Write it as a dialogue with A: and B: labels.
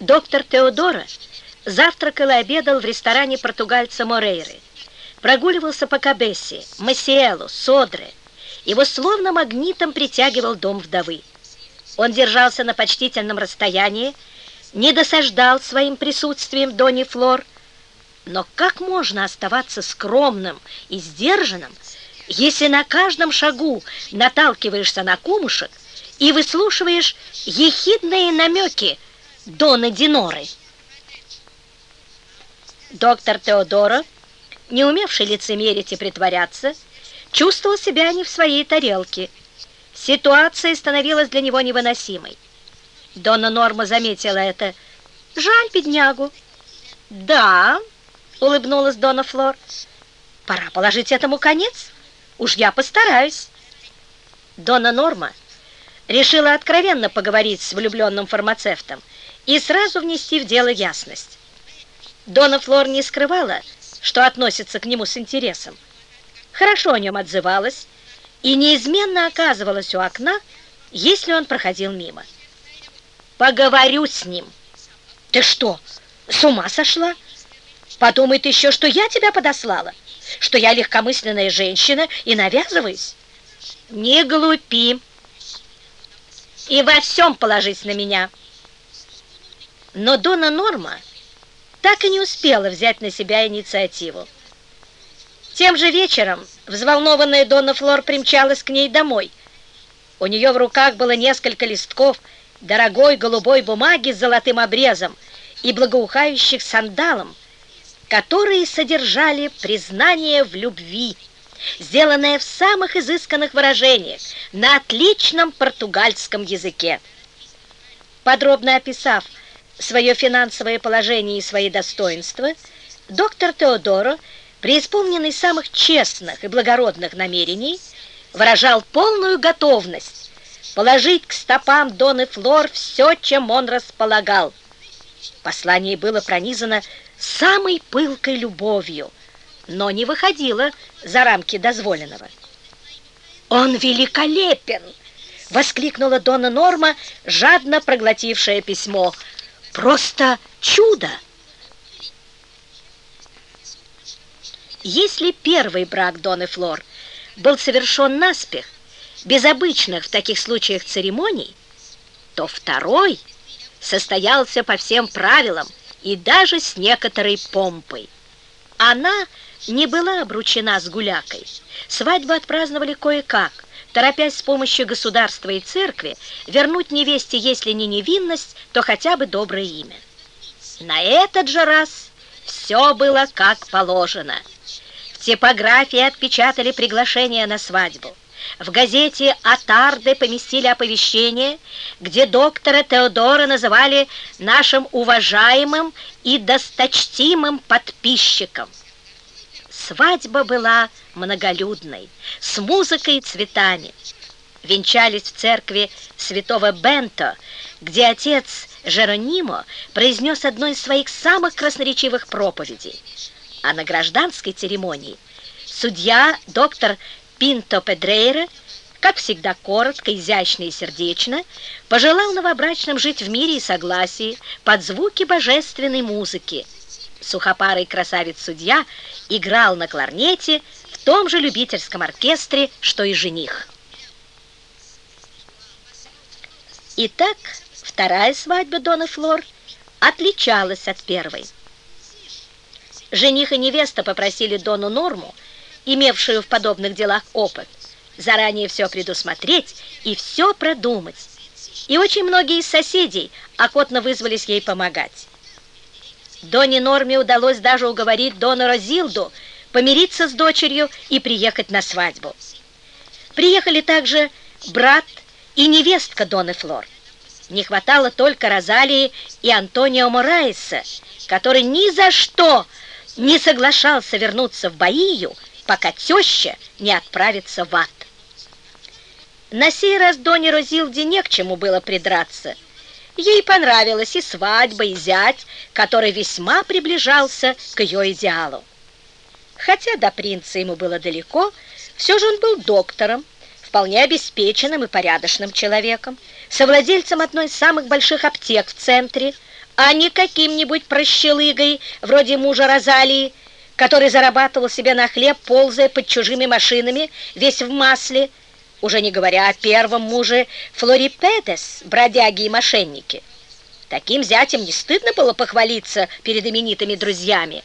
A: Доктор Теодора завтракал и обедал в ресторане португальца Морейры, прогуливался по Кабессе, Масиэлу, Содре. Его словно магнитом притягивал дом вдовы. Он держался на почтительном расстоянии, не досаждал своим присутствием Дони Флор, но как можно оставаться скромным и сдержанным, если на каждом шагу наталкиваешься на кумушек и выслушиваешь ехидные намеки Дона Диноры? Доктор Теодоро, не умевший лицемерить и притворяться, чувствовал себя не в своей тарелке. Ситуация становилась для него невыносимой. Дона Норма заметила это. «Жаль беднягу». «Да», — улыбнулась Дона Флор, — «пора положить этому конец. Уж я постараюсь». Дона Норма решила откровенно поговорить с влюбленным фармацевтом и сразу внести в дело ясность. Дона Флор не скрывала, что относится к нему с интересом. Хорошо о нем отзывалась и неизменно оказывалась у окна, если он проходил мимо. «Поговорю с ним». «Ты что, с ума сошла? Подумает еще, что я тебя подослала, что я легкомысленная женщина и навязываюсь». «Не глупи и во всем положись на меня». Но Дона Норма так и не успела взять на себя инициативу. Тем же вечером взволнованная Дона Флор примчалась к ней домой. У нее в руках было несколько листков дорогой голубой бумаги с золотым обрезом и благоухающих сандалом, которые содержали признание в любви, сделанное в самых изысканных выражениях на отличном португальском языке. Подробно описав свое финансовое положение и свои достоинства, доктор Теодоро, преисполненный самых честных и благородных намерений, выражал полную готовность положить к стопам Доны Флор все, чем он располагал. Послание было пронизано самой пылкой любовью, но не выходило за рамки дозволенного. «Он великолепен!» — воскликнула Дона Норма, жадно проглотившая письмо — Просто чудо! Если первый брак Доны Флор был совершен наспех, без обычных в таких случаях церемоний, то второй состоялся по всем правилам и даже с некоторой помпой. Она не была обручена с гулякой. Свадьбу отпраздновали кое-как, торопясь с помощью государства и церкви вернуть невесте, если не невинность, то хотя бы доброе имя. На этот же раз все было как положено. В типографии отпечатали приглашение на свадьбу. В газете «Атарды» поместили оповещение, где доктора Теодора называли нашим уважаемым и досточтимым подписчиком. Свадьба была многолюдной, с музыкой и цветами. Венчались в церкви святого Бенто, где отец Жеронимо произнес одну из своих самых красноречивых проповедей. А на гражданской церемонии судья доктор Пинто Педрейра, как всегда коротко, изящно и сердечно, пожелал новобрачным жить в мире и согласии под звуки божественной музыки, сухопарый красавец-судья играл на кларнете в том же любительском оркестре, что и жених. Итак, вторая свадьба Дона Флор отличалась от первой. Жених и невеста попросили Дону Норму, имевшую в подобных делах опыт, заранее все предусмотреть и все продумать. И очень многие из соседей охотно вызвались ей помогать. Доне Норме удалось даже уговорить Дона Розилду помириться с дочерью и приехать на свадьбу. Приехали также брат и невестка Доны Флор. Не хватало только Розалии и Антонио Мораеса, который ни за что не соглашался вернуться в Баию, пока теща не отправится в ад. На сей раз Доне Розилде не к чему было придраться – Ей понравилась и свадьба, и зять, который весьма приближался к ее идеалу. Хотя до принца ему было далеко, все же он был доктором, вполне обеспеченным и порядочным человеком, совладельцем одной из самых больших аптек в центре, а не каким-нибудь прощелыгой, вроде мужа Розалии, который зарабатывал себе на хлеб, ползая под чужими машинами, весь в масле, уже не говоря о первом муже Флорипедес, бродяги и мошенники. Таким зятем не стыдно было похвалиться перед именитыми друзьями.